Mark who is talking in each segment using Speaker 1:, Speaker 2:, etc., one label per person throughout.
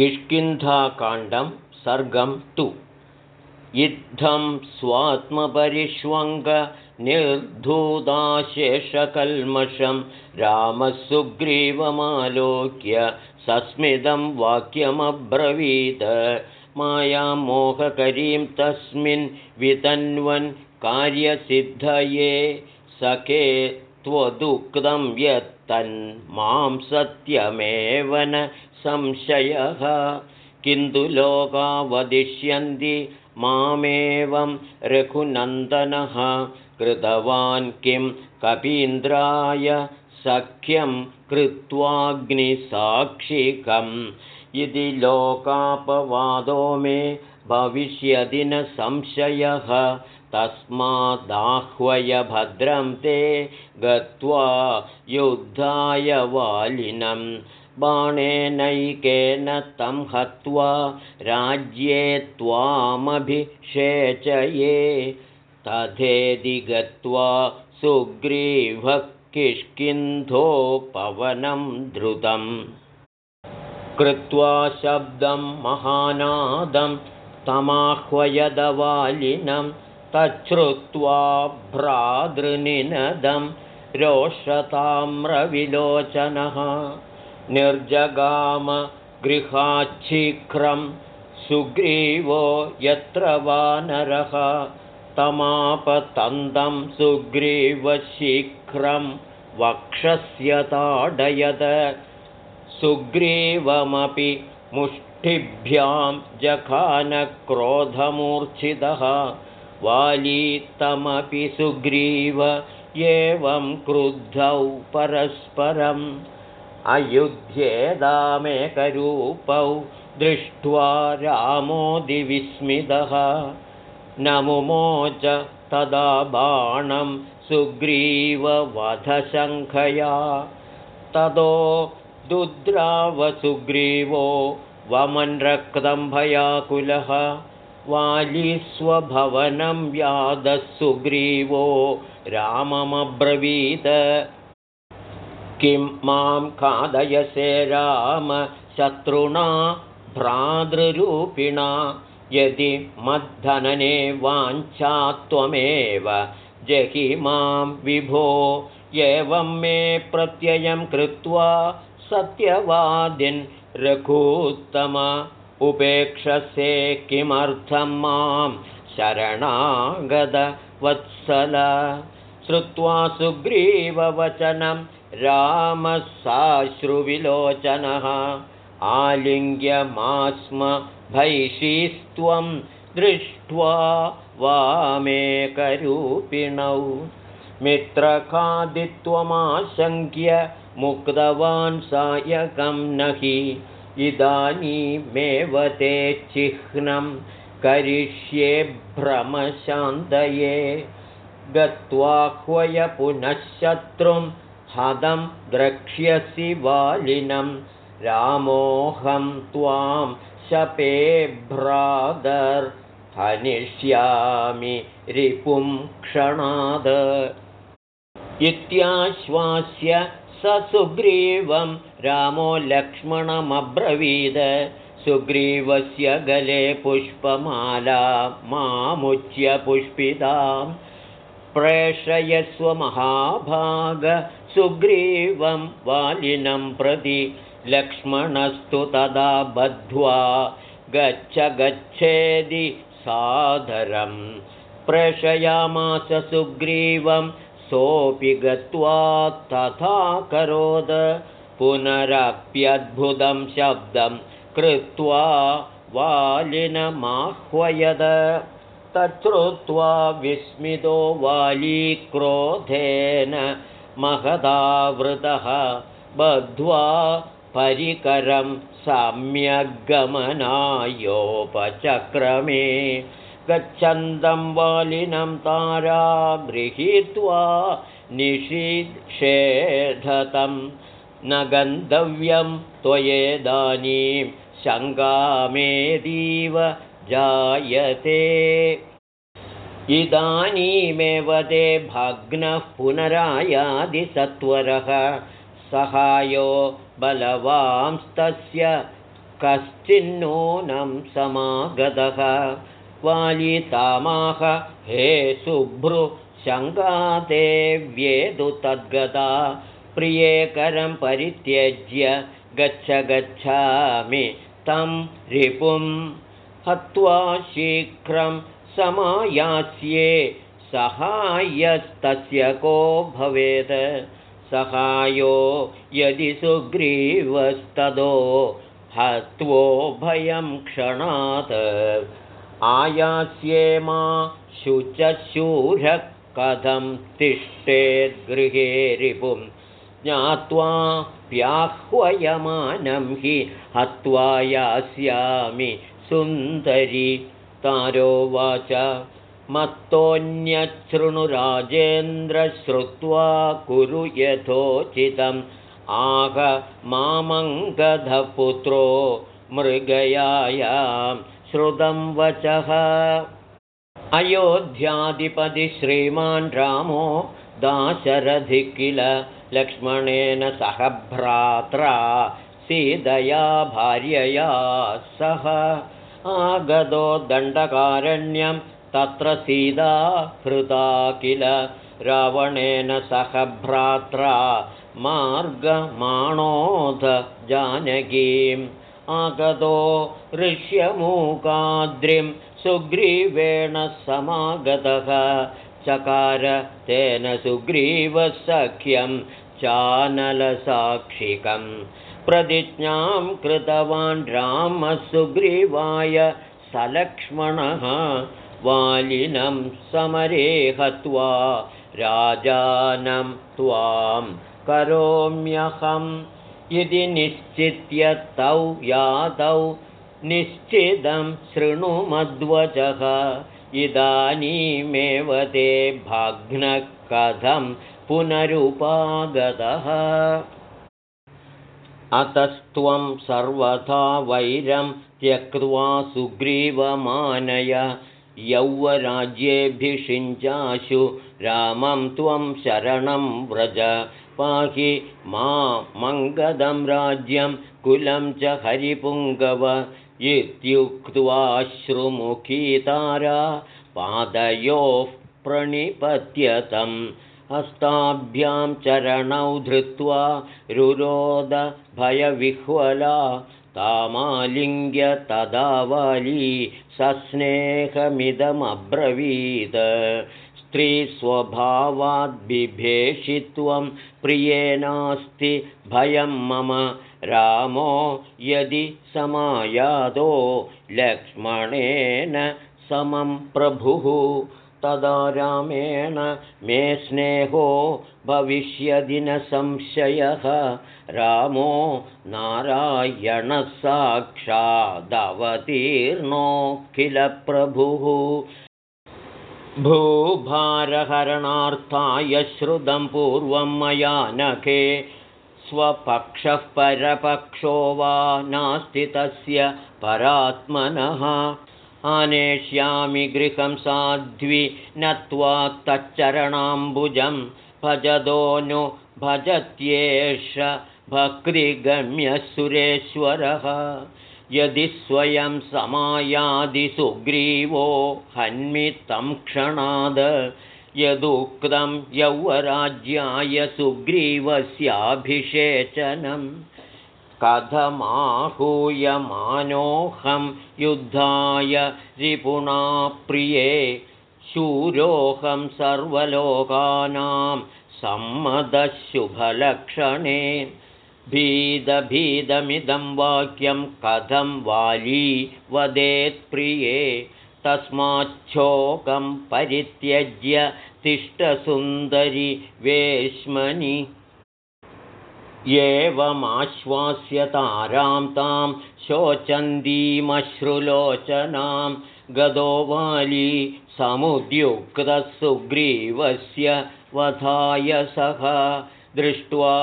Speaker 1: किष्किन्धाकाण्डं सर्गं तु। इत्थं स्वात्मपरिष्वङ्गनिर्धूदाशेषकल्मषं रामसुग्रीवमालोक्य सस्मितं वाक्यमब्रवीत। मायामोहकरीं तस्मिन् वितन्वन् कार्यसिद्धये सखे त्वदुक्तं यत्तन्मां सत्यमेव न संशयः। किन्तु लोका वदिष्यन्ति मामेवं रघुनन्दनः। कृतवान् किं कपीन्द्राय सख्यं कृत्वाग्निसाक्षिकम्। इति लोकापवादो मे भविष्यदि न संशयः तस्मादाह्वय भद्रं ते गत्वा युद्धाय वालिनम् बाणेनैकेन तं हत्वा राज्ये त्वामभिषेचये तथेदि गत्वा सुग्रीवः किष्किन्धोपवनं द्रुतं कृत्वा शब्दं महानादं तमाह्वयदवालिनं तच्छ्रुत्वा भ्रातृनिनदं रोषताम्रविलोचनः निर्जगाम गृहाच्छीघ्रं सुग्रीवो यत्र वानरः तमापतन्दं सुग्रीवशीघ्रं वक्षस्य ताडयद सुग्रीवमपि मुष्टिभ्यां जखानक्रोधमूर्च्छितः वालीतमपि सुग्रीव एवं क्रुद्धौ परस्परम् अयुध्येदामेकरूपौ दृष्ट्वा रामोदिविस्मितः नमुमोच तदा बाणं सुग्रीववधशङ्खया ततो दुद्रावसुग्रीवो वमन्रक्तं भयाकुलः वालीस्वभवनं व्यादः सुग्रीवो राममब्रवीत। किं मां खादयसे राम शत्रुणा भ्रातृरूपिणा। यदि मद्धनने वाञ्छा त्वमेव जहि मां विभो। एवं मे प्रत्ययं कृत्वा सत्यवादिन् रघूत्तम उपेक्षसे किमर्थं मां शरणागतवत्सल। श्रुत्वा सुग्रीववचनं रामः साश्रुविलोचनः आलिङ्ग्यमास्म भैषीस्त्वं दृष्ट्वा वामेकरूपिणौ। मित्रखादित्वमाशङ्क्य मुक्तवान् सायकं न हि इदानीमेव ते चिह्नं करिष्ये भ्रमशान्तये। गत्वाह्वय पुनः शत्रुं हदं द्रक्ष्यसि वालिनं। रामोऽहं त्वां शपे भ्रातर्हनिष्यामि रिपुं क्षणाद। इत्याश्वास्य स सुग्रीवं रामो लक्ष्मणमब्रवीद। सुग्रीवस्य गले पुष्पमाला मामुच्य पुष्पिताम् प्रेषयस्व महाभाग सुग्रीवं वालिनं प्रति लक्ष्मणस्तु तदा बद्ध्वा गच्छ गच्छेदि सादरं। प्रेषयामास सुग्रीवं सोऽपि गत्वा तथा करोद पुनरप्यद्भुतं शब्दं कृत्वा वालिनमाह्वयद। तच्छ्रुत्वा विस्मितो वालीक्रोधेन महदावृतः बद्ध्वा परिकरं सम्यग्गमनायोपचक्रमे गच्छन्दं वालिनं तारा गृहीत्वा निषिषेधतं न गन्तव्यं त्वयेदानीं शङ्गामेदीव जायते। इदानीमेव ते भग्नः पुनरायादिसत्वरः। सहायो बलवांस्तस्य कश्चिन्नूनं समागतः। वालितामाह हे शुभ्रु शङ्गादेव्येदु तद्गता प्रियेकरं परित्यज्य गच्छ गच्छामि तं रिपुं। हत्वा शीघ्रं समायास्ये सहायस्तस्य को भवेत्। सहायो यदि सुग्रीवस्तदो हत्वो भयं क्षणात्। आयास्ये मा शुचशूरः कथं तिष्ठेद्गृहे रिपुं ज्ञात्वा प्याह्वयमानं हि हत्वा यास्यामि सुन्दरि। तारोवाच मत्तोऽन्यच्छृणुराजेन्द्र श्रुत्वा कुरु यथोचितम्। आह मामङ्गधपुत्रो मृगयायां श्रुतं वचः। अयोध्याधिपति श्रीमान् रामो दाशरथि किल लक्ष्मणेन सह भ्रात्रा सीतया भार्यया सह आगतो दण्डकारण्यं तत्र सीता हृता किल रावणेन सह भ्रात्रा मार्गमाणोध जानकीम् आगतो ऋष्यमूकाद्रिं सुग्रीवेण समागतः चकार तेन सुग्रीवसख्यं चानलसाक्षिकं प्रतिज्ञां कृतवान् रामः सुग्रीवाय सलक्ष्मणः वालिनं समरे हत्वा राजानं त्वां करोम्यहम्। इति निश्चित्य तौ यादौ निश्चितं शृणुमध्वजः। इदानीमेव ते भग्नः कथं पुनरुपागतः। अतस्त्वं सर्वथा वैरं त्यक्त्वा सुग्रीवमानय। यौवराज्येऽभिषिञ्चाशु रामं त्वं शरणं व्रज। पाहि मा मङ्गदं राज्यं कुलं च हरिपुङ्गव। इत्युक्त्वाश्रुमुखीतारा पादयोः प्रणिपत्यतं हस्ताभ्यां चरणौ धृत्वा रुरोदभयविह्वला तामालिङ्ग्य तदा वाली सस्नेहमिदमब्रवीत् स्त्रीस्वभावाद्बिभेषित्वं प्रिये नास्ति भयं मम। रामो यदि समायातो लक्ष्मणेन समं प्रभुः तदा रामेण मे स्नेहो भविष्यदि न संशयः। रामो नारायणः साक्षादवतीर्णोऽखिलप्रभुः भूभारहरणार्थाय श्रुतं पूर्वं मया नखे स्वपक्षः परपक्षो वा नास्ति तस्य परात्मनः आनेष्यामि गृहं साध्वि नत्वा तच्चरणाम्बुजं भजदो नु भजत्येष भक्तिगम्यसुरेश्वरः। यदि स्वयं समायादिसुग्रीवो हन्मि तं क्षणाद। यदुक्तं यौवराज्याय सुग्रीवस्याभिषेचनं कथमाहूयमानोऽहं युद्धाय रिपुणा प्रिये शूरोऽहं सर्वलोकानां सम्मदशुभलक्षणे। भीदभीदमिदं वाक्यं कथं वाली वदेत्प्रिये तस्माच्छोकं परित्यज्य तिष्ठसुन्दरि वेश्मनि एवमाश्वास्य तारां तां शोचन्तीमश्रुलोचनां गदो वाली समुद्युक्तः सुग्रीवस्य वधाय सः दृष्ट्वा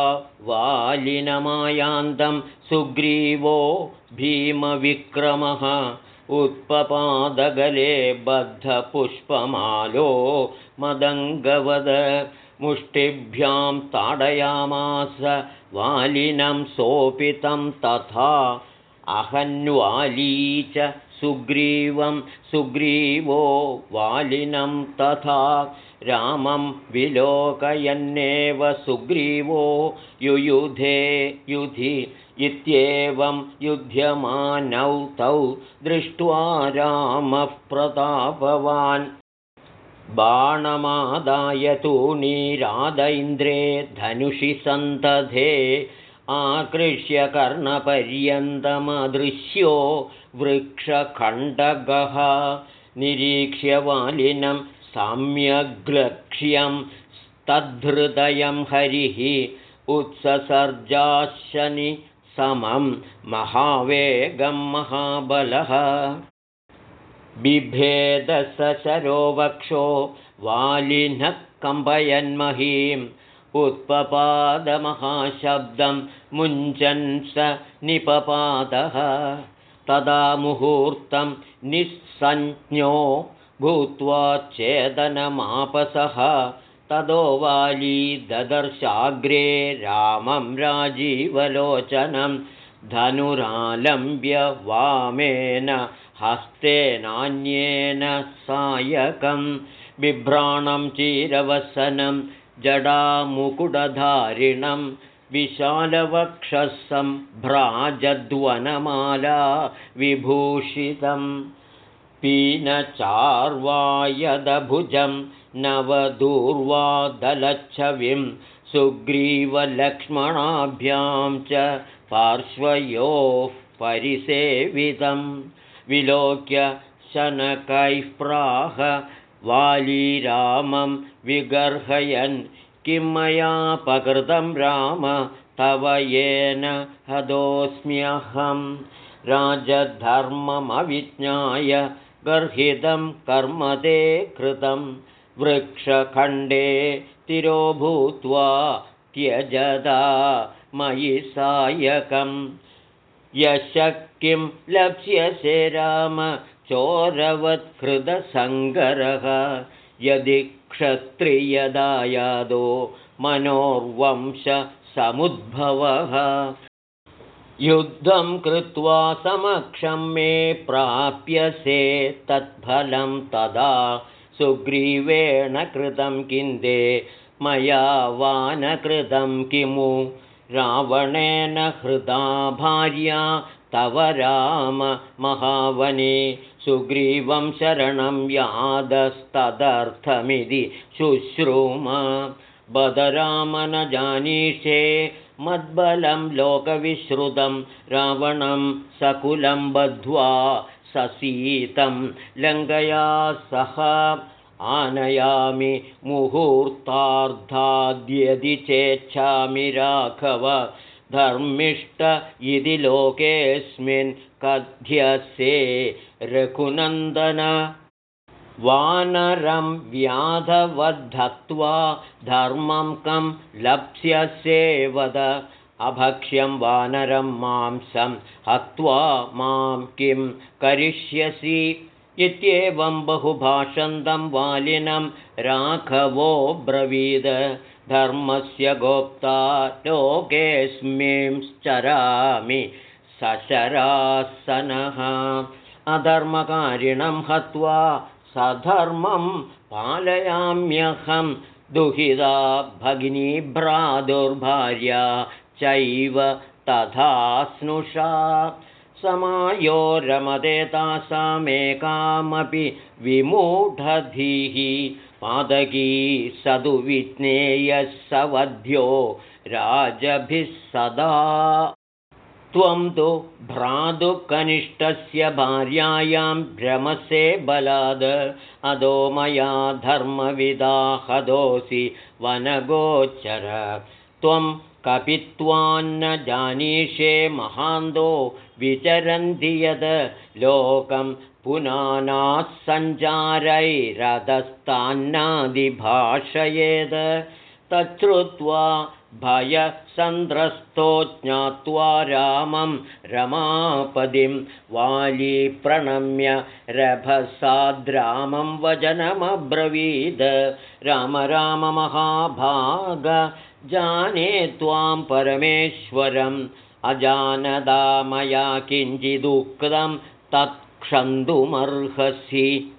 Speaker 1: वालिनमायान्तं सुग्रीवो भीमविक्रमः उत्पपादगले बद्धपुष्पमालो मदङ्गवद मुष्टिभ्यां ताडयामास वालिनं सोपितं तथा अहन्वाली च सुग्रीवं सुग्रीवो वालिनं तथा रामं विलोकयन्नेव सुग्रीवो युयुधे युधि इत्येवं युध्यमानौ तौ दृष्ट्वा रामः प्रतापवान् बाणमादाय तूणीरादैन्द्रे धनुषि सन्तधे आकृष्य कर्णपर्यन्तमदृश्यो वृक्षखण्डगः निरीक्ष्य वालिनं सम्यग्लक्ष्यं तद्धृदयं हरिः उत्ससर्जाशनि समं महावेगं महाबलः बिभेदसशरो वक्षो वालिनः कम्पयन्महीं उत्पपादमहाशब्दं मुञ्चन् स निपपातः तदा मुहूर्तं निःसञ्ज्ञो भूत्वा चेदनमापसः। तदो वाली ददर्शाग्रे रामं राजीवलोचनं धनुरालम्ब्य वामेन हस्तेनान्येन सायकं बिभ्राणं चीरवसनं जडामुकुटधारिणं विशालवक्षसं भ्राजध्वनमाला विभूषितं पीनचार्वायदभुजं नवदूर्वादलच्छविं सुग्रीवलक्ष्मणाभ्यां च पार्श्वयोः परिसेवितम् विलोक्य शनकैः प्राह वालीरामं विगर्हयन्। किं मयापकृतं राम तव येन हतोऽस्म्यहं। राजधर्ममविज्ञाय गर्हितं कर्म ते कृतं। वृक्षखण्डे तिरो भूत्वा त्यजदा मयि सायकम् यशः किं लक्ष्यसे राम चोरवत्कृतसङ्गरः। यदि क्षत्रियदायादो मनोर्वंशसमुद्भवः युद्धं कृत्वा समक्षं मे प्राप्यसे तत्फलं तदा सुग्रीवेण कृतं किन्दे मया वानकृतं किमु रावणेन हृदा भार्या तव राम महावने। सुग्रीवं शरणं यादस्तदर्थमिति शुश्रूम। बदराम न जानीषे मद्बलं लोकविश्रुतं। रावणं सकुलं बद्ध्वा ससीतं लङ्कया सह आनयामि मुहूर्तार्धाद्यदि चेच्छामि राघव धर्मिष्ठ इति लोकेऽस्मिन् कथ्यसे रघुनन्दन। वानरं व्याधवद्धत्वा धर्मं कं लप्स्यसे वद। अभक्ष्यं वानरं मांसं हत्वा मां किं करिष्यसि इत्येवं बहुभाषन्तं वालिनं राघवो ब्रवीद। धर्मस्य गोप्ता लोकेऽस्मिंश्चरामि सशरासनः। अधर्मकारिणं हत्वा सधर्मं पालयाम्यहं दुहिता भगिनी भ्रातुर्भार्या चैव तथा स्नुषा समायो रमते तासामेकामपि विमूढधीः पादकी सदुविज्ञेयः सवध्यो राजभिः सदा। त्वं तु भ्रातुकनिष्ठस्य भार्यायां भ्रमसे बलाद अदो मया धर्मविदा हदोऽसि वनगोचर। त्वं कपित्वान्न जानीषे महान्तो विचरन्ति यद् लोकं पुनानाः सञ्चारैरधस्तान्नादिभाषयेद्। तच्छ्रुत्वा भयसन्द्रस्तो ज्ञात्वा रामं रमापदिं वाली प्रणम्य रभसाद्रामं वचनमब्रवीद राम राम महाभाग जाने त्वां परमेश्वरं अजानदामया किञ्चिदुक्तं तत्क्षन्तुमर्हसि।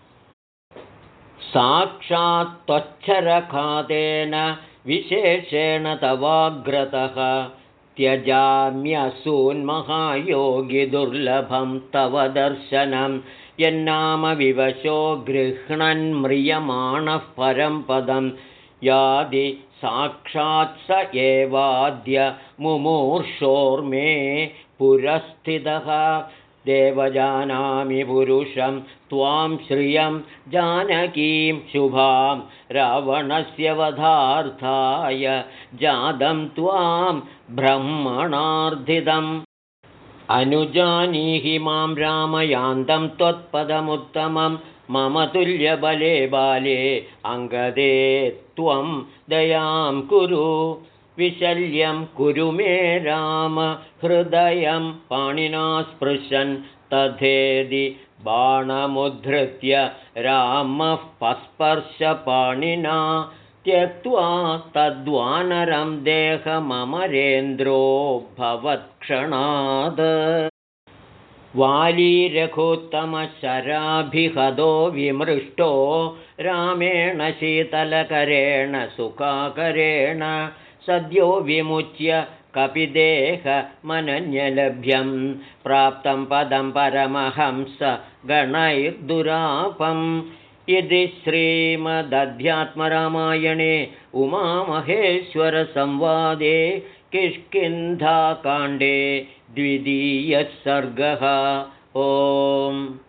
Speaker 1: साक्षात्त्वच्छरखातेन विशेषेण तवाग्रतः त्यजाम्यसून्महायोगिदुर्लभं तव दर्शनं यन्नामविवशो गृह्णन्म्रियमाणः परं पदं यादि साक्षात् स एवाद्य मुमूर्षोर्मे पुरस्थितः। देवजानामि पुरुषं त्वां श्रियं जानकीं शुभां रावणस्य वधार्थाय जातं त्वां ब्रह्मणार्धितम्। अनुजानीहि मां रामयान्तं त्वत्पदमुत्तमं मम तुल्यबले बाले अङ्गदे त्वं दयां कुरु। विशल्यं कुरु मे राम हृदयं पाणिना स्पृशन् तथेदि बाणमुद्धृत्य रामः पस्पर्शपाणिना। त्यक्त्वा तद्वानरं देहममरेन्द्रो भवत्क्षणाद् वालीरघुत्तमशराभिहदो विमृष्टो रामेण शीतलकरेण सुखाकरेण सद्यो विमुच्य कपिदेहमनन्यलभ्यं प्राप्तं पदं परमहंस गणैर्दुरापम् इति श्रीमदध्यात्मरामायणे उमामहेश्वरसंवादे किष्किन्धाकाण्डे द्वितीयः सर्गः। ओम्